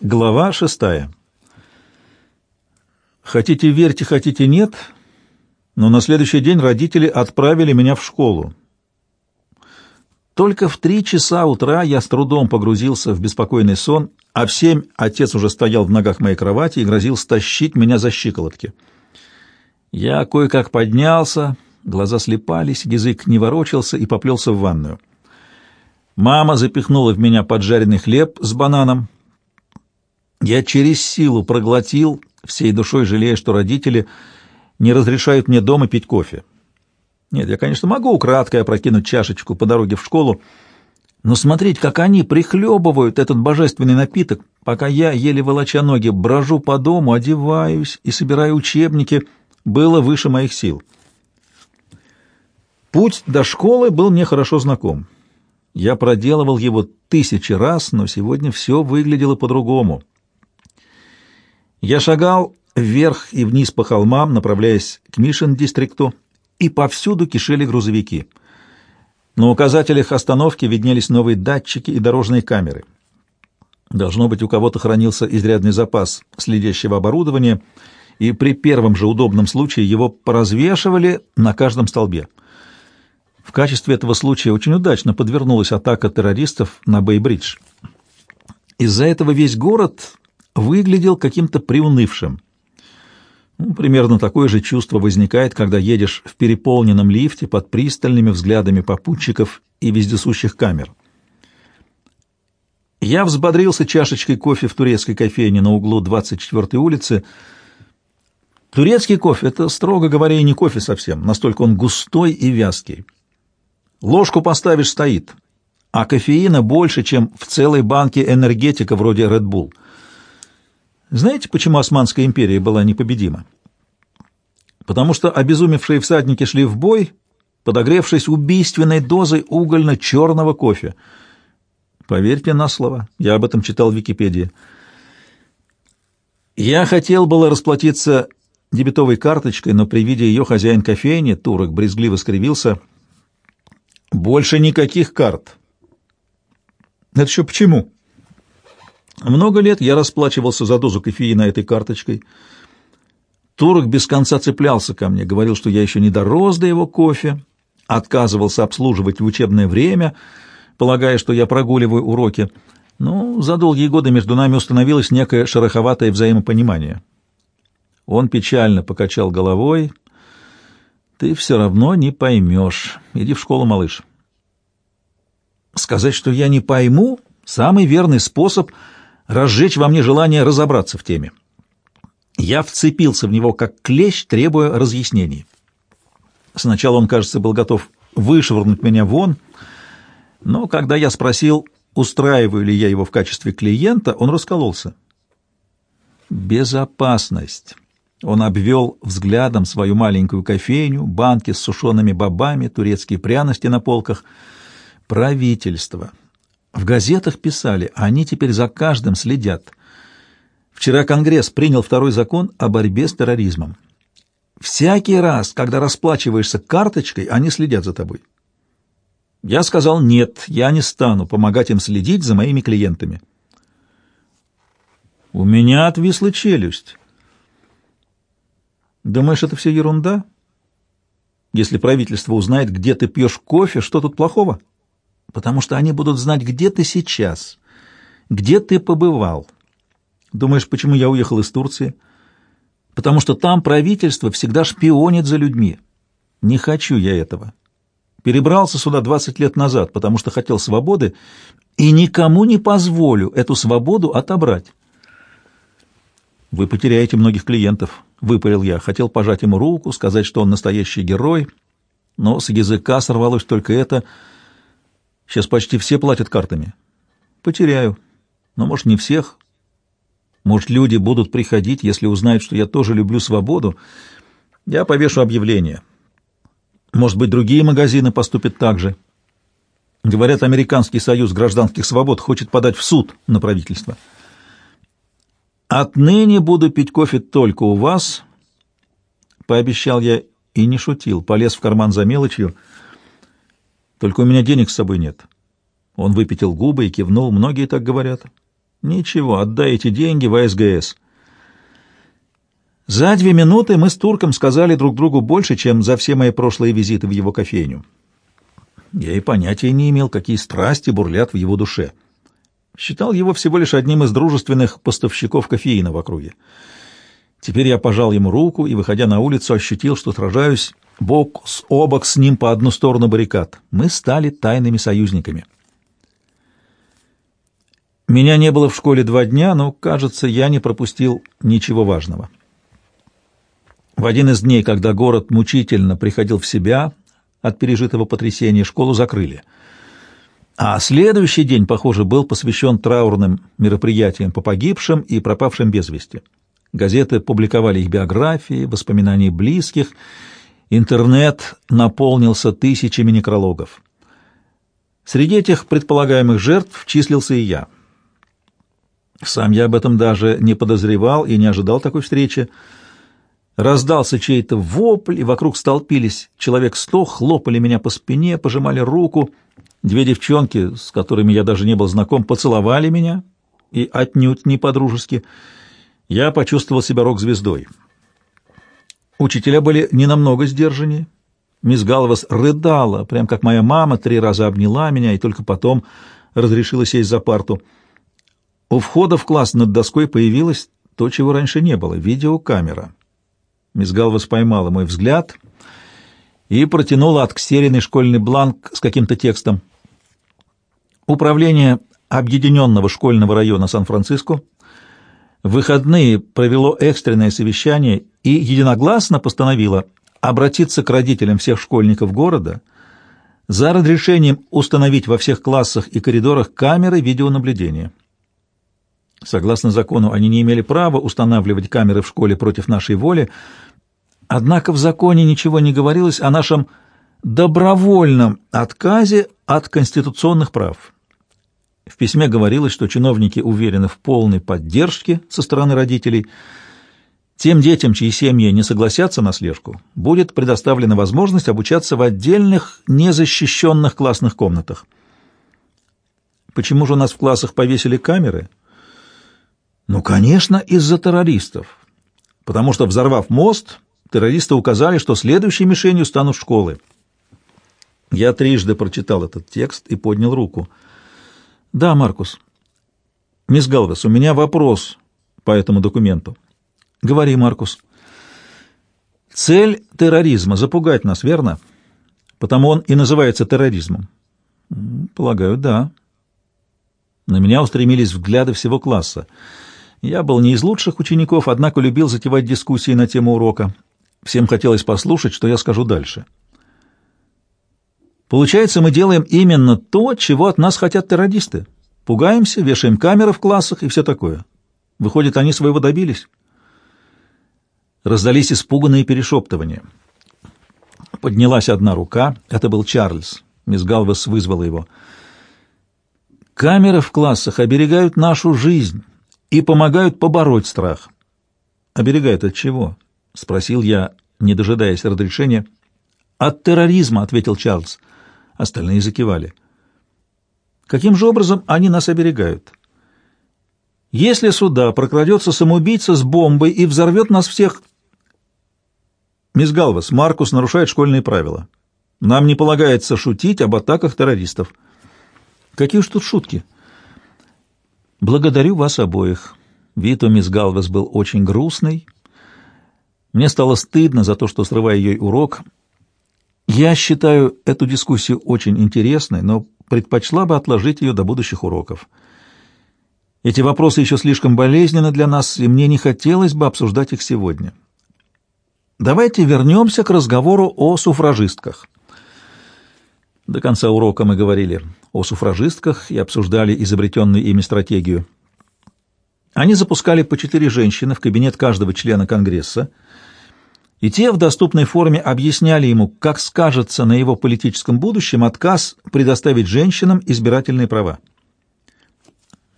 Глава шестая. Хотите верьте, хотите нет, но на следующий день родители отправили меня в школу. Только в три часа утра я с трудом погрузился в беспокойный сон, а в семь отец уже стоял в ногах моей кровати и грозил стащить меня за щиколотки. Я кое-как поднялся, глаза слепались, язык не ворочался и поплелся в ванную. Мама запихнула в меня поджаренный хлеб с бананом, я через силу проглотил, всей душой жалея, что родители не разрешают мне дома пить кофе. Нет, я, конечно, могу украдкой опрокинуть чашечку по дороге в школу, но смотреть, как они прихлебывают этот божественный напиток, пока я, еле волоча ноги, брожу по дому, одеваюсь и собираю учебники, было выше моих сил. Путь до школы был мне хорошо знаком. Я проделывал его тысячи раз, но сегодня все выглядело по-другому. Я шагал вверх и вниз по холмам, направляясь к Мишен-дистрикту, и повсюду кишели грузовики. На указателях остановки виднелись новые датчики и дорожные камеры. Должно быть, у кого-то хранился изрядный запас следящего оборудования, и при первом же удобном случае его поразвешивали на каждом столбе. В качестве этого случая очень удачно подвернулась атака террористов на Бэй-Бридж. Из-за этого весь город выглядел каким-то приунывшим. Ну, примерно такое же чувство возникает, когда едешь в переполненном лифте под пристальными взглядами попутчиков и вездесущих камер. Я взбодрился чашечкой кофе в турецкой кофейне на углу 24-й улицы. Турецкий кофе — это, строго говоря, не кофе совсем, настолько он густой и вязкий. Ложку поставишь — стоит, а кофеина больше, чем в целой банке энергетика вроде Red Bull — знаете, почему Османская империя была непобедима? Потому что обезумевшие всадники шли в бой, подогревшись убийственной дозой угольно-черного кофе. Поверьте на слово, я об этом читал в Википедии. Я хотел было расплатиться дебетовой карточкой, но при виде ее хозяин кофейни, турок, брезгливо скривился. «Больше никаких карт». «Это еще почему?» Много лет я расплачивался за дозу кофеина этой карточкой. Турок без конца цеплялся ко мне, говорил, что я еще не дорос до его кофе, отказывался обслуживать в учебное время, полагая, что я прогуливаю уроки. Но за долгие годы между нами установилось некое шероховатое взаимопонимание. Он печально покачал головой. «Ты все равно не поймешь. Иди в школу, малыш». Сказать, что я не пойму, самый верный способ — разжечь во мне желание разобраться в теме. Я вцепился в него как клещ, требуя разъяснений. Сначала он, кажется, был готов вышвырнуть меня вон, но когда я спросил, устраиваю ли я его в качестве клиента, он раскололся. Безопасность. Он обвел взглядом свою маленькую кофейню, банки с сушеными бобами, турецкие пряности на полках. Правительство. В газетах писали, а они теперь за каждым следят. Вчера Конгресс принял второй закон о борьбе с терроризмом. Всякий раз, когда расплачиваешься карточкой, они следят за тобой. Я сказал, нет, я не стану помогать им следить за моими клиентами. У меня отвисла челюсть. Думаешь, это все ерунда? Если правительство узнает, где ты пьешь кофе, что тут плохого? — потому что они будут знать, где ты сейчас, где ты побывал. Думаешь, почему я уехал из Турции? Потому что там правительство всегда шпионит за людьми. Не хочу я этого. Перебрался сюда 20 лет назад, потому что хотел свободы, и никому не позволю эту свободу отобрать. Вы потеряете многих клиентов, — выпалил я. Хотел пожать ему руку, сказать, что он настоящий герой, но с языка сорвалось только это — Сейчас почти все платят картами. Потеряю. Но, может, не всех. Может, люди будут приходить, если узнают, что я тоже люблю свободу. Я повешу объявление. Может быть, другие магазины поступят так же. Говорят, Американский союз гражданских свобод хочет подать в суд на правительство. Отныне буду пить кофе только у вас, пообещал я и не шутил, полез в карман за мелочью — только у меня денег с собой нет. Он выпятил губы и кивнул. Многие так говорят. Ничего, отдай эти деньги в АСГС. За две минуты мы с турком сказали друг другу больше, чем за все мои прошлые визиты в его кофейню. Я и понятия не имел, какие страсти бурлят в его душе. Считал его всего лишь одним из дружественных поставщиков кофеина в округе. Теперь я пожал ему руку и, выходя на улицу, ощутил, что сражаюсь бок с обок с ним по одну сторону баррикад. Мы стали тайными союзниками. Меня не было в школе два дня, но, кажется, я не пропустил ничего важного. В один из дней, когда город мучительно приходил в себя от пережитого потрясения, школу закрыли. А следующий день, похоже, был посвящен траурным мероприятиям по погибшим и пропавшим без вести. Газеты публиковали их биографии, воспоминания близких, интернет наполнился тысячами некрологов. Среди этих предполагаемых жертв числился и я. Сам я об этом даже не подозревал и не ожидал такой встречи. Раздался чей-то вопль, и вокруг столпились человек сто, хлопали меня по спине, пожимали руку. Две девчонки, с которыми я даже не был знаком, поцеловали меня, и отнюдь не по-дружески. Я почувствовал себя рок-звездой. Учителя были не намного сдержаннее. Мисс Галвас рыдала, прям как моя мама, три раза обняла меня и только потом разрешила сесть за парту. У входа в класс над доской появилось то, чего раньше не было — видеокамера. Мисс Галвас поймала мой взгляд и протянула отксеренный школьный бланк с каким-то текстом. Управление Объединенного школьного района Сан-Франциско в выходные провело экстренное совещание и единогласно постановило обратиться к родителям всех школьников города за разрешением установить во всех классах и коридорах камеры видеонаблюдения. Согласно закону, они не имели права устанавливать камеры в школе против нашей воли, однако в законе ничего не говорилось о нашем добровольном отказе от конституционных прав. В письме говорилось, что чиновники уверены в полной поддержке со стороны родителей. Тем детям, чьи семьи не согласятся на слежку, будет предоставлена возможность обучаться в отдельных, незащищенных классных комнатах. Почему же у нас в классах повесили камеры? Ну, конечно, из-за террористов. Потому что, взорвав мост, террористы указали, что следующей мишенью станут школы. Я трижды прочитал этот текст и поднял руку. «Да, Маркус. Мисс Галвес, у меня вопрос по этому документу». «Говори, Маркус». «Цель терроризма — запугать нас, верно? Потому он и называется терроризмом». «Полагаю, да». На меня устремились взгляды всего класса — я был не из лучших учеников, однако любил затевать дискуссии на тему урока. Всем хотелось послушать, что я скажу дальше. Получается, мы делаем именно то, чего от нас хотят террористы. Пугаемся, вешаем камеры в классах и все такое. Выходит, они своего добились. Раздались испуганные перешептывания. Поднялась одна рука. Это был Чарльз. Мисс Галвес вызвала его. «Камеры в классах оберегают нашу жизнь» и помогают побороть страх. «Оберегают от чего?» — спросил я, не дожидаясь разрешения. «От терроризма», — ответил Чарльз. Остальные закивали. «Каким же образом они нас оберегают?» «Если сюда прокрадется самоубийца с бомбой и взорвет нас всех...» «Мисс Галвас, Маркус нарушает школьные правила. Нам не полагается шутить об атаках террористов». «Какие уж тут шутки?» «Благодарю вас обоих». Вид у мисс Галвес был очень грустный. Мне стало стыдно за то, что срываю ей урок. Я считаю эту дискуссию очень интересной, но предпочла бы отложить ее до будущих уроков. Эти вопросы еще слишком болезненны для нас, и мне не хотелось бы обсуждать их сегодня. Давайте вернемся к разговору о суфражистках. До конца урока мы говорили о суфражистках и обсуждали изобретенную ими стратегию. Они запускали по четыре женщины в кабинет каждого члена Конгресса, и те в доступной форме объясняли ему, как скажется на его политическом будущем отказ предоставить женщинам избирательные права.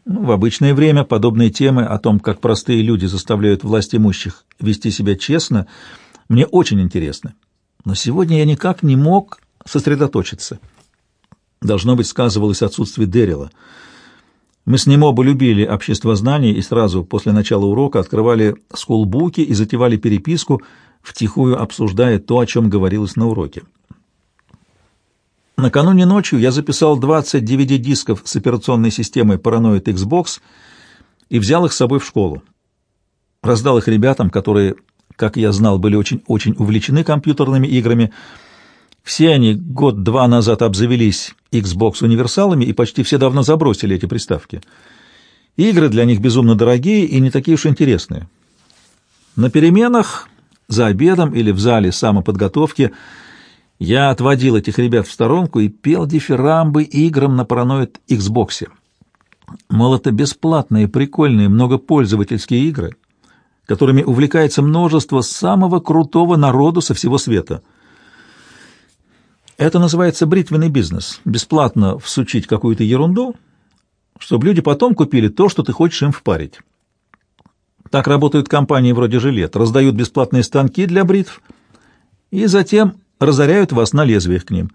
Ну, в обычное время подобные темы о том, как простые люди заставляют власть имущих вести себя честно, мне очень интересны. Но сегодня я никак не мог сосредоточиться. Должно быть, сказывалось отсутствие Дэрила. Мы с ним оба любили общество знаний и сразу после начала урока открывали скулбуки и затевали переписку, втихую обсуждая то, о чем говорилось на уроке. Накануне ночью я записал 20 DVD-дисков с операционной системой Paranoid Xbox и взял их с собой в школу. Раздал их ребятам, которые, как я знал, были очень-очень увлечены компьютерными играми. Все они год-два назад обзавелись Xbox универсалами и почти все давно забросили эти приставки. Игры для них безумно дорогие и не такие уж интересные. На переменах, за обедом или в зале самоподготовки я отводил этих ребят в сторонку и пел дифирамбы играм на параноид Xbox. Мол, это бесплатные, прикольные, многопользовательские игры, которыми увлекается множество самого крутого народу со всего света — это называется бритвенный бизнес. Бесплатно всучить какую-то ерунду, чтобы люди потом купили то, что ты хочешь им впарить. Так работают компании вроде «Жилет». Раздают бесплатные станки для бритв и затем разоряют вас на лезвиях к ним.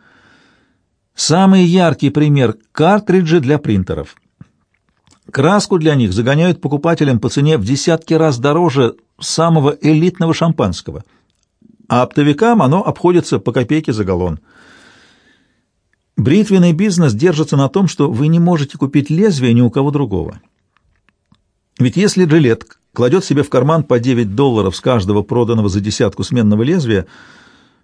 Самый яркий пример – картриджи для принтеров. Краску для них загоняют покупателям по цене в десятки раз дороже самого элитного шампанского, а оптовикам оно обходится по копейке за галлон – Бритвенный бизнес держится на том, что вы не можете купить лезвие ни у кого другого. Ведь если джилет кладет себе в карман по 9 долларов с каждого проданного за десятку сменного лезвия,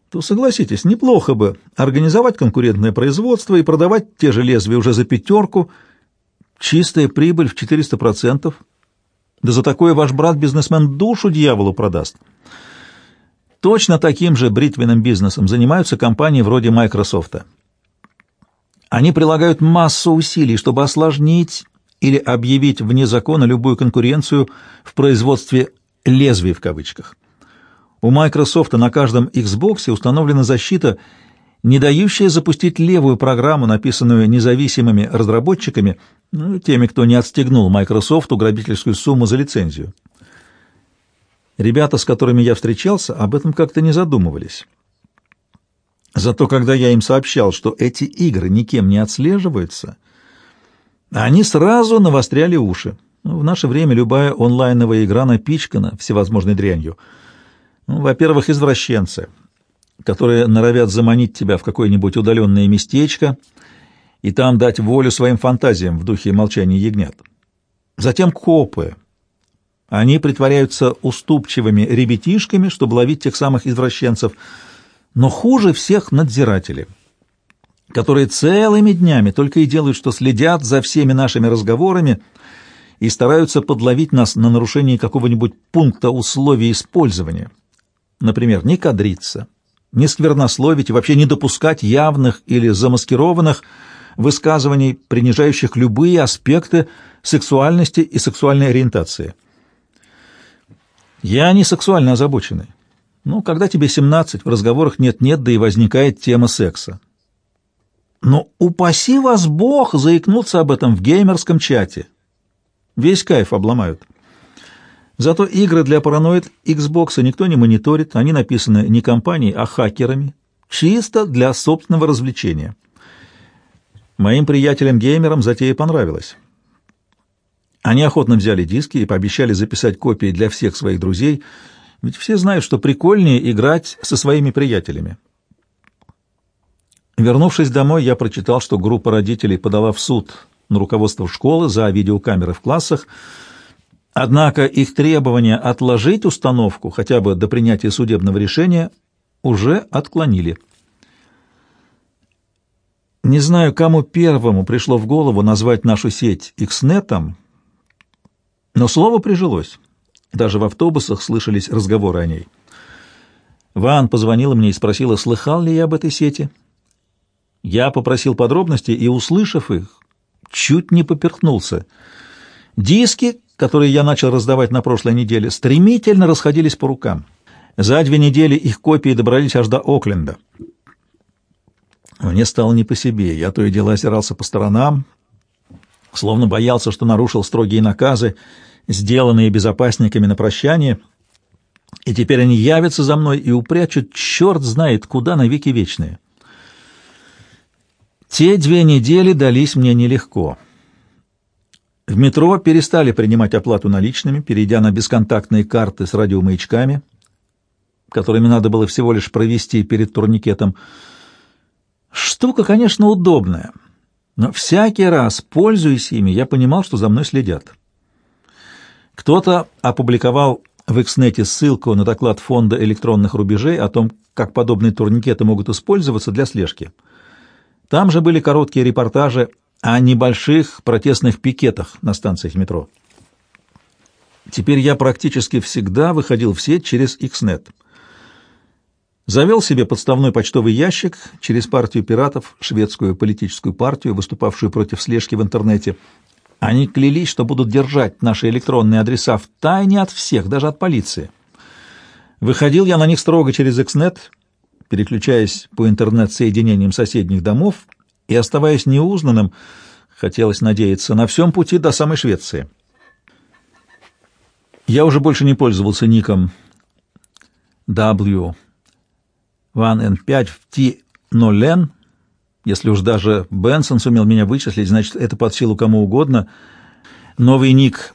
то, согласитесь, неплохо бы организовать конкурентное производство и продавать те же лезвия уже за пятерку, чистая прибыль в 400%. Да за такое ваш брат-бизнесмен душу дьяволу продаст. Точно таким же бритвенным бизнесом занимаются компании вроде Microsoft. Они прилагают массу усилий, чтобы осложнить или объявить вне закона любую конкуренцию в производстве «лезвий» в кавычках. У Microsoft на каждом Xbox установлена защита, не дающая запустить левую программу, написанную независимыми разработчиками, ну, теми, кто не отстегнул Microsoft грабительскую сумму за лицензию. Ребята, с которыми я встречался, об этом как-то не задумывались. Зато когда я им сообщал, что эти игры никем не отслеживаются, они сразу навостряли уши. Ну, в наше время любая онлайновая игра напичкана всевозможной дрянью. Ну, во-первых, извращенцы, которые норовят заманить тебя в какое-нибудь удаленное местечко и там дать волю своим фантазиям в духе молчания ягнят. Затем копы. Они притворяются уступчивыми ребятишками, чтобы ловить тех самых извращенцев – но хуже всех надзиратели, которые целыми днями только и делают, что следят за всеми нашими разговорами и стараются подловить нас на нарушении какого-нибудь пункта условий использования. Например, не кадриться, не сквернословить и вообще не допускать явных или замаскированных высказываний, принижающих любые аспекты сексуальности и сексуальной ориентации. Я не сексуально озабоченный. Ну, когда тебе 17, в разговорах нет-нет, да и возникает тема секса. Но упаси вас Бог заикнуться об этом в геймерском чате. Весь кайф обломают. Зато игры для параноид Xbox никто не мониторит, они написаны не компанией, а хакерами, чисто для собственного развлечения. Моим приятелям-геймерам затея понравилась. Они охотно взяли диски и пообещали записать копии для всех своих друзей — ведь все знают, что прикольнее играть со своими приятелями. Вернувшись домой, я прочитал, что группа родителей подала в суд на руководство школы за видеокамеры в классах, однако их требования отложить установку хотя бы до принятия судебного решения уже отклонили. Не знаю, кому первому пришло в голову назвать нашу сеть Xnet, но слово прижилось. Даже в автобусах слышались разговоры о ней. Ван позвонила мне и спросила, слыхал ли я об этой сети. Я попросил подробностей и, услышав их, чуть не поперхнулся. Диски, которые я начал раздавать на прошлой неделе, стремительно расходились по рукам. За две недели их копии добрались аж до Окленда. Мне стало не по себе. Я то и дело озирался по сторонам, словно боялся, что нарушил строгие наказы, сделанные безопасниками на прощание, и теперь они явятся за мной и упрячут черт знает куда навеки вечные. Те две недели дались мне нелегко. В метро перестали принимать оплату наличными, перейдя на бесконтактные карты с радиомаячками, которыми надо было всего лишь провести перед турникетом. Штука, конечно, удобная, но всякий раз, пользуясь ими, я понимал, что за мной следят. Кто-то опубликовал в Экснете ссылку на доклад Фонда электронных рубежей о том, как подобные турникеты могут использоваться для слежки. Там же были короткие репортажи о небольших протестных пикетах на станциях метро. Теперь я практически всегда выходил в сеть через Xnet. Завел себе подставной почтовый ящик через партию пиратов, шведскую политическую партию, выступавшую против слежки в интернете. Они клялись, что будут держать наши электронные адреса в тайне от всех, даже от полиции. Выходил я на них строго через Xnet, переключаясь по интернет-соединениям соседних домов и оставаясь неузнанным, хотелось надеяться, на всем пути до самой Швеции. Я уже больше не пользовался ником W 1N5 в T0N. Если уж даже Бенсон сумел меня вычислить, значит, это под силу кому угодно. Новый ник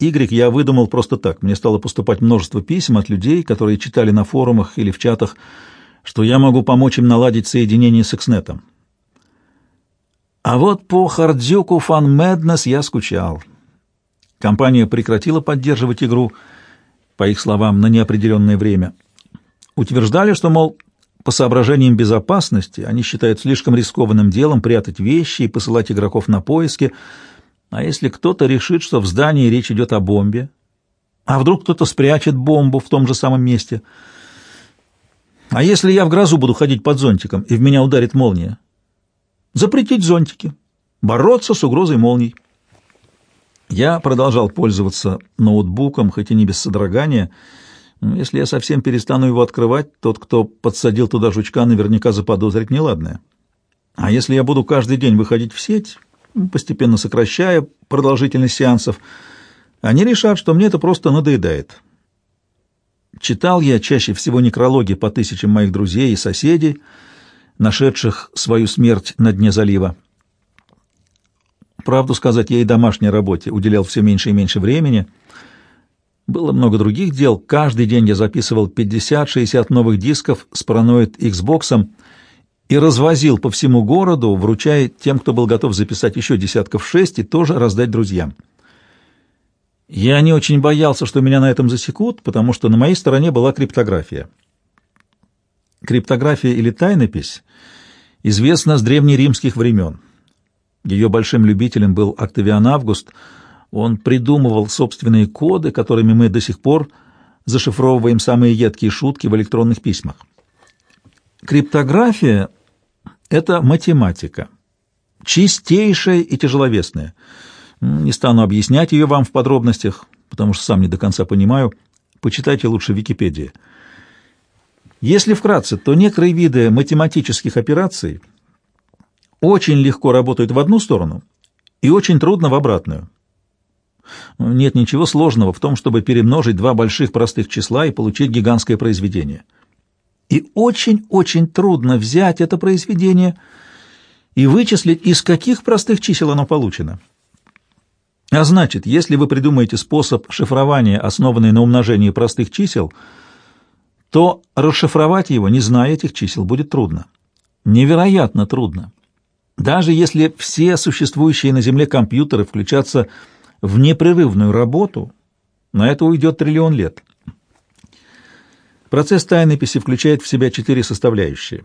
M1K3Y я выдумал просто так. Мне стало поступать множество писем от людей, которые читали на форумах или в чатах, что я могу помочь им наладить соединение с Экснетом. А вот по Хардзюку Фан Мэднес я скучал. Компания прекратила поддерживать игру, по их словам, на неопределенное время. Утверждали, что, мол, по соображениям безопасности они считают слишком рискованным делом прятать вещи и посылать игроков на поиски, а если кто-то решит, что в здании речь идет о бомбе, а вдруг кто-то спрячет бомбу в том же самом месте — а если я в грозу буду ходить под зонтиком, и в меня ударит молния? Запретить зонтики, бороться с угрозой молний. Я продолжал пользоваться ноутбуком, хоть и не без содрогания. Если я совсем перестану его открывать, тот, кто подсадил туда жучка, наверняка заподозрит неладное. А если я буду каждый день выходить в сеть, постепенно сокращая продолжительность сеансов, они решат, что мне это просто надоедает. Читал я чаще всего некрологи по тысячам моих друзей и соседей, нашедших свою смерть на дне залива. Правду сказать, я и домашней работе уделял все меньше и меньше времени. Было много других дел. Каждый день я записывал 50-60 новых дисков с параноид Xbox и развозил по всему городу, вручая тем, кто был готов записать еще десятков шесть и тоже раздать друзьям. Я не очень боялся, что меня на этом засекут, потому что на моей стороне была криптография. Криптография или тайнопись известна с древнеримских времен. Ее большим любителем был Октавиан Август. Он придумывал собственные коды, которыми мы до сих пор зашифровываем самые едкие шутки в электронных письмах. Криптография — это математика, чистейшая и тяжеловесная — не стану объяснять ее вам в подробностях, потому что сам не до конца понимаю. Почитайте лучше Википедии. Если вкратце, то некоторые виды математических операций очень легко работают в одну сторону и очень трудно в обратную. Нет ничего сложного в том, чтобы перемножить два больших простых числа и получить гигантское произведение. И очень-очень трудно взять это произведение и вычислить, из каких простых чисел оно получено. А значит, если вы придумаете способ шифрования, основанный на умножении простых чисел, то расшифровать его, не зная этих чисел, будет трудно. Невероятно трудно. Даже если все существующие на Земле компьютеры включатся в непрерывную работу, на это уйдет триллион лет. Процесс тайнописи включает в себя четыре составляющие.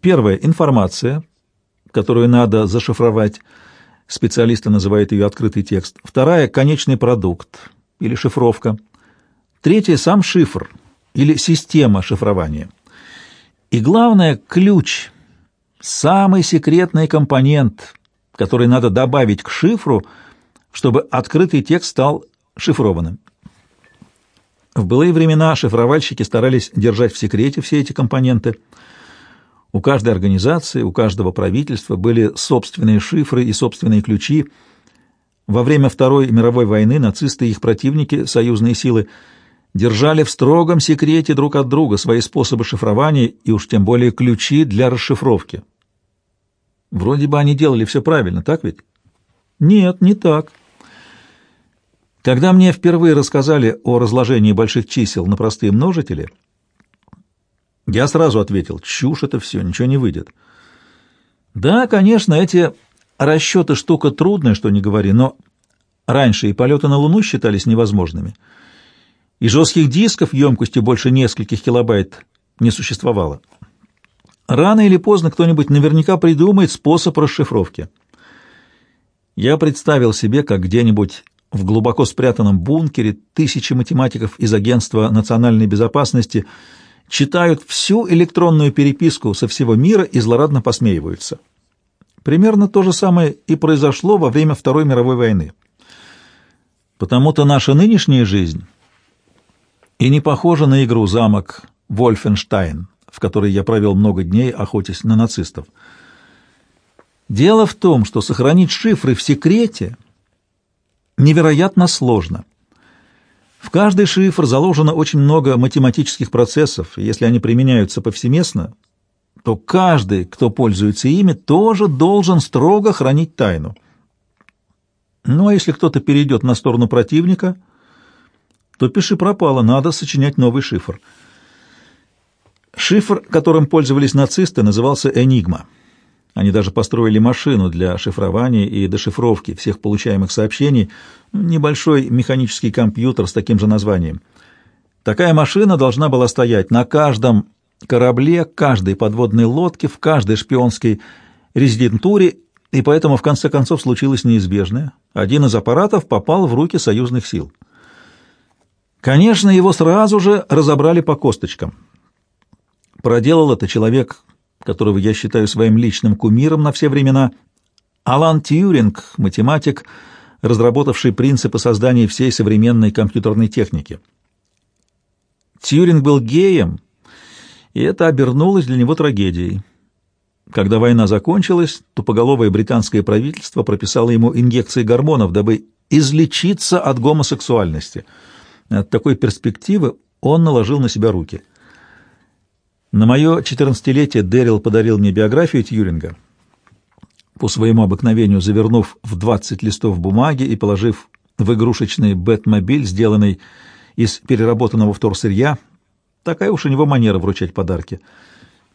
Первая — информация, которую надо зашифровать – специалисты называют ее открытый текст. Вторая — конечный продукт или шифровка. Третья — сам шифр или система шифрования. И главное — ключ, самый секретный компонент, который надо добавить к шифру, чтобы открытый текст стал шифрованным. В былые времена шифровальщики старались держать в секрете все эти компоненты — у каждой организации, у каждого правительства были собственные шифры и собственные ключи. Во время Второй мировой войны нацисты и их противники, союзные силы, держали в строгом секрете друг от друга свои способы шифрования и уж тем более ключи для расшифровки. Вроде бы они делали все правильно, так ведь? Нет, не так. Когда мне впервые рассказали о разложении больших чисел на простые множители, я сразу ответил, чушь это все, ничего не выйдет. Да, конечно, эти расчеты штука трудная, что не говори, но раньше и полеты на Луну считались невозможными, и жестких дисков емкостью больше нескольких килобайт не существовало. Рано или поздно кто-нибудь наверняка придумает способ расшифровки. Я представил себе, как где-нибудь в глубоко спрятанном бункере тысячи математиков из Агентства национальной безопасности читают всю электронную переписку со всего мира и злорадно посмеиваются. Примерно то же самое и произошло во время Второй мировой войны. Потому-то наша нынешняя жизнь и не похожа на игру «Замок Вольфенштайн», в которой я провел много дней, охотясь на нацистов. Дело в том, что сохранить шифры в секрете невероятно сложно. В каждый шифр заложено очень много математических процессов, и если они применяются повсеместно, то каждый, кто пользуется ими, тоже должен строго хранить тайну. Ну а если кто-то перейдет на сторону противника, то пиши пропало, надо сочинять новый шифр. Шифр, которым пользовались нацисты, назывался «Энигма». Они даже построили машину для шифрования и дешифровки всех получаемых сообщений, небольшой механический компьютер с таким же названием. Такая машина должна была стоять на каждом корабле, каждой подводной лодке, в каждой шпионской резидентуре, и поэтому в конце концов случилось неизбежное. Один из аппаратов попал в руки союзных сил. Конечно, его сразу же разобрали по косточкам. Проделал это человек которого я считаю своим личным кумиром на все времена, Алан Тьюринг, математик, разработавший принципы создания всей современной компьютерной техники. Тьюринг был геем, и это обернулось для него трагедией. Когда война закончилась, тупоголовое британское правительство прописало ему инъекции гормонов, дабы излечиться от гомосексуальности. От такой перспективы он наложил на себя руки – на мое четырнадцатилетие Дэрил подарил мне биографию Тьюринга, по своему обыкновению завернув в двадцать листов бумаги и положив в игрушечный бэтмобиль, сделанный из переработанного вторсырья. Такая уж у него манера вручать подарки.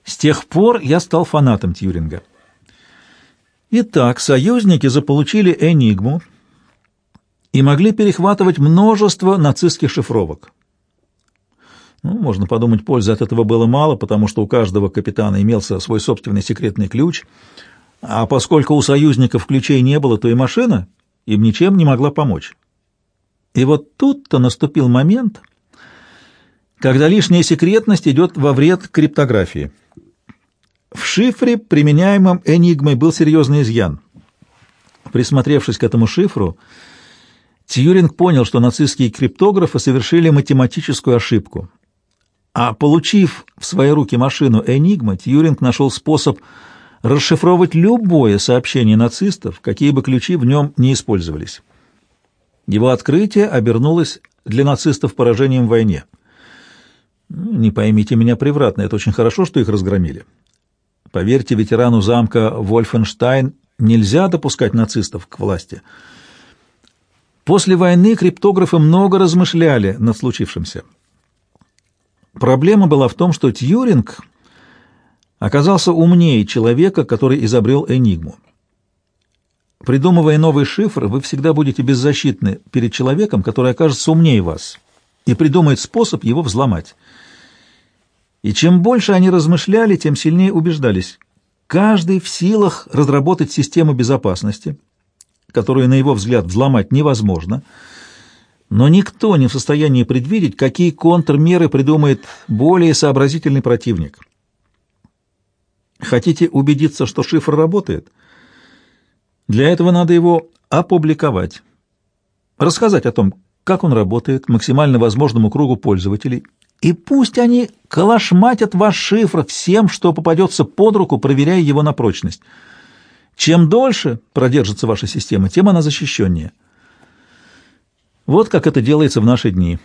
С тех пор я стал фанатом Тьюринга. Итак, союзники заполучили «Энигму» и могли перехватывать множество нацистских шифровок. Ну, можно подумать, пользы от этого было мало, потому что у каждого капитана имелся свой собственный секретный ключ, а поскольку у союзников ключей не было, то и машина им ничем не могла помочь. И вот тут-то наступил момент, когда лишняя секретность идет во вред криптографии. В шифре, применяемом «Энигмой», был серьезный изъян. Присмотревшись к этому шифру, Тьюринг понял, что нацистские криптографы совершили математическую ошибку — а получив в свои руки машину «Энигма», Тьюринг нашел способ расшифровать любое сообщение нацистов, какие бы ключи в нем не использовались. Его открытие обернулось для нацистов поражением в войне. Не поймите меня превратно, это очень хорошо, что их разгромили. Поверьте ветерану замка Вольфенштайн, нельзя допускать нацистов к власти. После войны криптографы много размышляли над случившимся. Проблема была в том, что Тьюринг оказался умнее человека, который изобрел Энигму. Придумывая новый шифр, вы всегда будете беззащитны перед человеком, который окажется умнее вас и придумает способ его взломать. И чем больше они размышляли, тем сильнее убеждались. Каждый в силах разработать систему безопасности, которую, на его взгляд, взломать невозможно – но никто не в состоянии предвидеть, какие контрмеры придумает более сообразительный противник. Хотите убедиться, что шифр работает? Для этого надо его опубликовать, рассказать о том, как он работает максимально возможному кругу пользователей, и пусть они калашматят ваш шифр всем, что попадется под руку, проверяя его на прочность. Чем дольше продержится ваша система, тем она защищеннее. Вот как это делается в наши дни.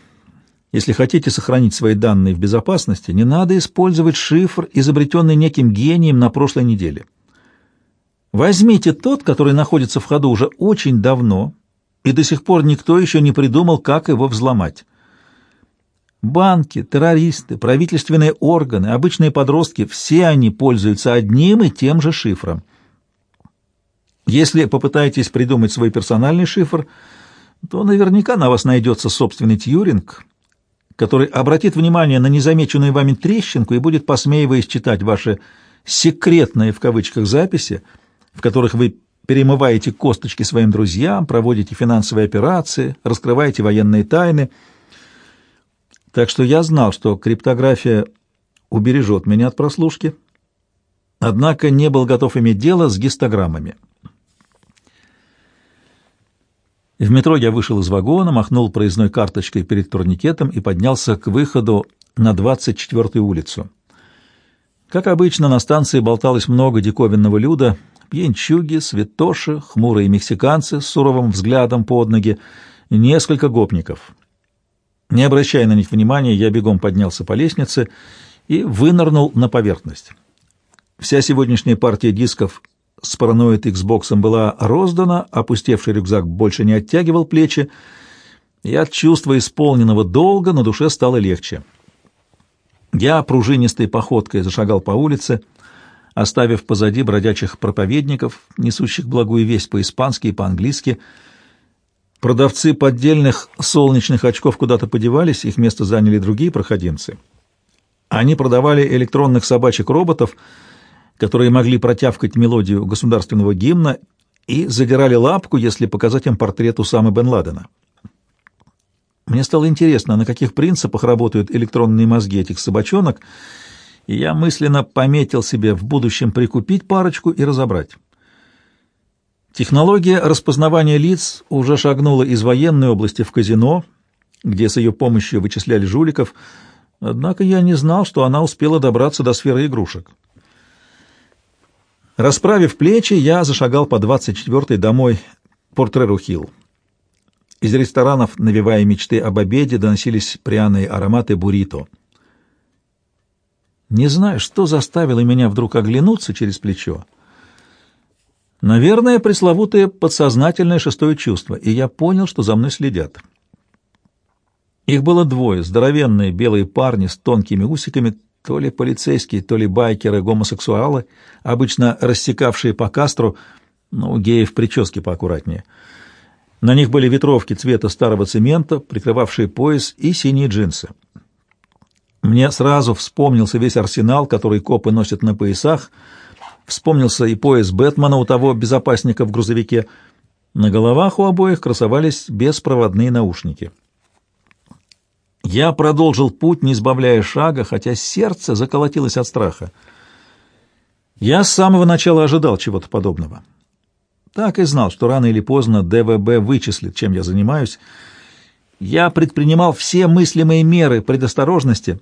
Если хотите сохранить свои данные в безопасности, не надо использовать шифр, изобретенный неким гением на прошлой неделе. Возьмите тот, который находится в ходу уже очень давно, и до сих пор никто еще не придумал, как его взломать. Банки, террористы, правительственные органы, обычные подростки — все они пользуются одним и тем же шифром. Если попытаетесь придумать свой персональный шифр, то наверняка на вас найдется собственный Тьюринг, который обратит внимание на незамеченную вами трещинку и будет, посмеиваясь, читать ваши «секретные» в кавычках записи, в которых вы перемываете косточки своим друзьям, проводите финансовые операции, раскрываете военные тайны — так что я знал, что криптография убережет меня от прослушки, однако не был готов иметь дело с гистограммами. В метро я вышел из вагона, махнул проездной карточкой перед турникетом и поднялся к выходу на 24-ю улицу. Как обычно, на станции болталось много диковинного люда, пьянчуги, святоши, хмурые мексиканцы с суровым взглядом под ноги, несколько гопников. Не обращая на них внимания, я бегом поднялся по лестнице и вынырнул на поверхность. Вся сегодняшняя партия дисков с параноид Xbox была роздана, опустевший рюкзак больше не оттягивал плечи, и от чувства исполненного долга на душе стало легче. Я пружинистой походкой зашагал по улице, оставив позади бродячих проповедников, несущих благую весть по-испански и по-английски, Продавцы поддельных солнечных очков куда-то подевались, их место заняли другие проходимцы. Они продавали электронных собачек-роботов, которые могли протявкать мелодию государственного гимна и задирали лапку, если показать им портрет Усамы бен Ладена. Мне стало интересно, на каких принципах работают электронные мозги этих собачонок, и я мысленно пометил себе в будущем прикупить парочку и разобрать. Технология распознавания лиц уже шагнула из военной области в казино, где с ее помощью вычисляли жуликов, однако я не знал, что она успела добраться до сферы игрушек. Расправив плечи, я зашагал по 24-й домой Портреру-Хилл. Из ресторанов, навевая мечты об обеде, доносились пряные ароматы буррито. Не знаю, что заставило меня вдруг оглянуться через плечо, Наверное, пресловутое подсознательное шестое чувство, и я понял, что за мной следят. Их было двое, здоровенные белые парни с тонкими усиками, то ли полицейские, то ли байкеры-гомосексуалы, обычно рассекавшие по кастру, но у геев прически поаккуратнее. На них были ветровки цвета старого цемента, прикрывавшие пояс, и синие джинсы. Мне сразу вспомнился весь арсенал, который копы носят на поясах — Вспомнился и пояс Бэтмена у того безопасника в грузовике. На головах у обоих красовались беспроводные наушники. Я продолжил путь, не сбавляя шага, хотя сердце заколотилось от страха. Я с самого начала ожидал чего-то подобного. Так и знал, что рано или поздно ДВБ вычислит, чем я занимаюсь. Я предпринимал все мыслимые меры предосторожности,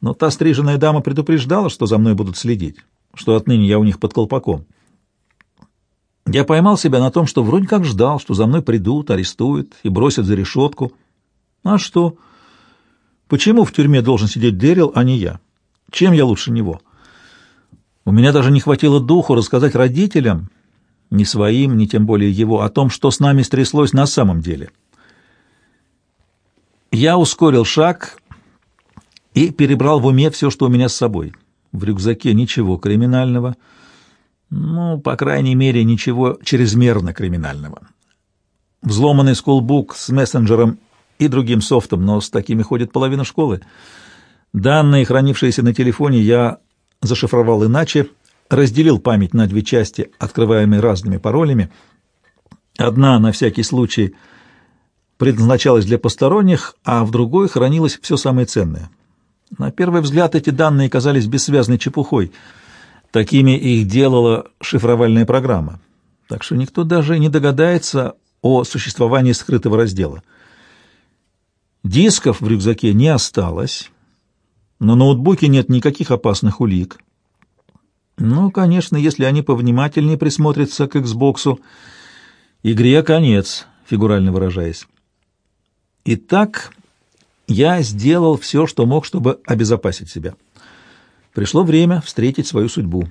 но та стриженная дама предупреждала, что за мной будут следить что отныне я у них под колпаком. Я поймал себя на том, что вроде как ждал, что за мной придут, арестуют и бросят за решетку. А что? Почему в тюрьме должен сидеть Дэрил, а не я? Чем я лучше него? У меня даже не хватило духу рассказать родителям, ни своим, ни тем более его, о том, что с нами стряслось на самом деле. Я ускорил шаг и перебрал в уме все, что у меня с собой — в рюкзаке ничего криминального. Ну, по крайней мере, ничего чрезмерно криминального. Взломанный скулбук с мессенджером и другим софтом, но с такими ходит половина школы. Данные, хранившиеся на телефоне, я зашифровал иначе, разделил память на две части, открываемые разными паролями. Одна, на всякий случай, предназначалась для посторонних, а в другой хранилось все самое ценное. На первый взгляд эти данные казались бессвязной чепухой. Такими их делала шифровальная программа. Так что никто даже не догадается о существовании скрытого раздела. Дисков в рюкзаке не осталось. На ноутбуке нет никаких опасных улик. Ну, конечно, если они повнимательнее присмотрятся к Xbox, игре конец, фигурально выражаясь. Итак, я сделал все, что мог, чтобы обезопасить себя. Пришло время встретить свою судьбу.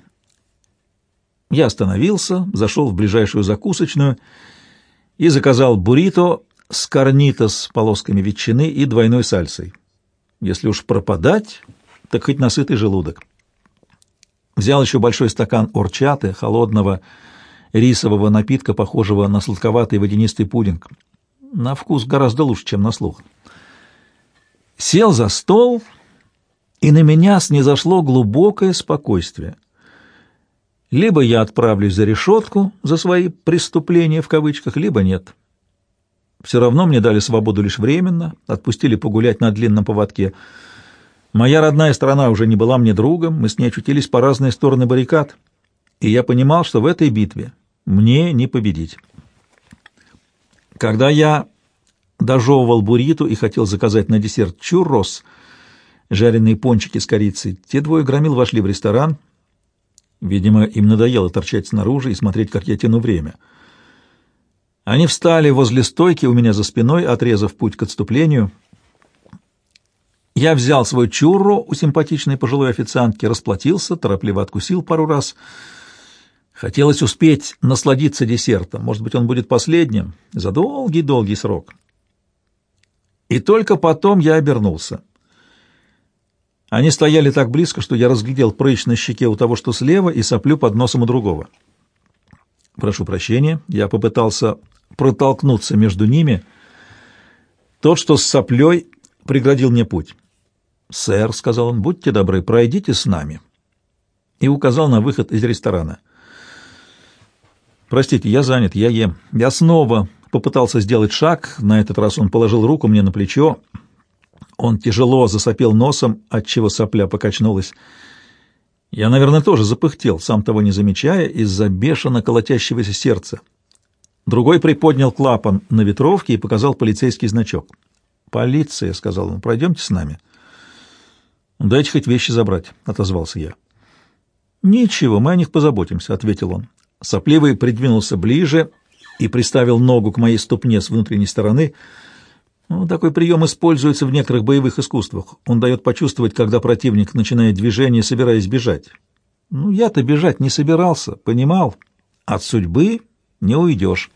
Я остановился, зашел в ближайшую закусочную и заказал буррито с корнито с полосками ветчины и двойной сальсой. Если уж пропадать, так хоть насытый желудок. Взял еще большой стакан орчаты, холодного рисового напитка, похожего на сладковатый водянистый пудинг. На вкус гораздо лучше, чем на слух. Сел за стол, и на меня снизошло глубокое спокойствие. Либо я отправлюсь за решетку за свои «преступления» в кавычках, либо нет. Все равно мне дали свободу лишь временно, отпустили погулять на длинном поводке. Моя родная страна уже не была мне другом, мы с ней очутились по разные стороны баррикад, и я понимал, что в этой битве мне не победить. Когда я дожевывал буррито и хотел заказать на десерт чуррос, жареные пончики с корицей, те двое громил вошли в ресторан. Видимо, им надоело торчать снаружи и смотреть, как я тяну время — они встали возле стойки у меня за спиной, отрезав путь к отступлению. Я взял свой чурро у симпатичной пожилой официантки, расплатился, торопливо откусил пару раз. Хотелось успеть насладиться десертом. Может быть, он будет последним за долгий-долгий срок. И только потом я обернулся. Они стояли так близко, что я разглядел прыщ на щеке у того, что слева, и соплю под носом у другого. Прошу прощения, я попытался протолкнуться между ними. Тот, что с соплей, преградил мне путь. «Сэр», — сказал он, — «будьте добры, пройдите с нами». И указал на выход из ресторана. «Простите, я занят, я ем». Я снова попытался сделать шаг, на этот раз он положил руку мне на плечо. Он тяжело засопел носом, отчего сопля покачнулась. Я, наверное, тоже запыхтел, сам того не замечая, из-за бешено колотящегося сердца. Другой приподнял клапан на ветровке и показал полицейский значок. «Полиция», — сказал он, — «пройдемте с нами». «Дайте хоть вещи забрать», — отозвался я. «Ничего, мы о них позаботимся», — ответил он. Сопливый придвинулся ближе и приставил ногу к моей ступне с внутренней стороны. Ну, такой прием используется в некоторых боевых искусствах. Он дает почувствовать, когда противник начинает движение, собираясь бежать. Ну, я-то бежать не собирался, понимал. От судьбы не уйдешь.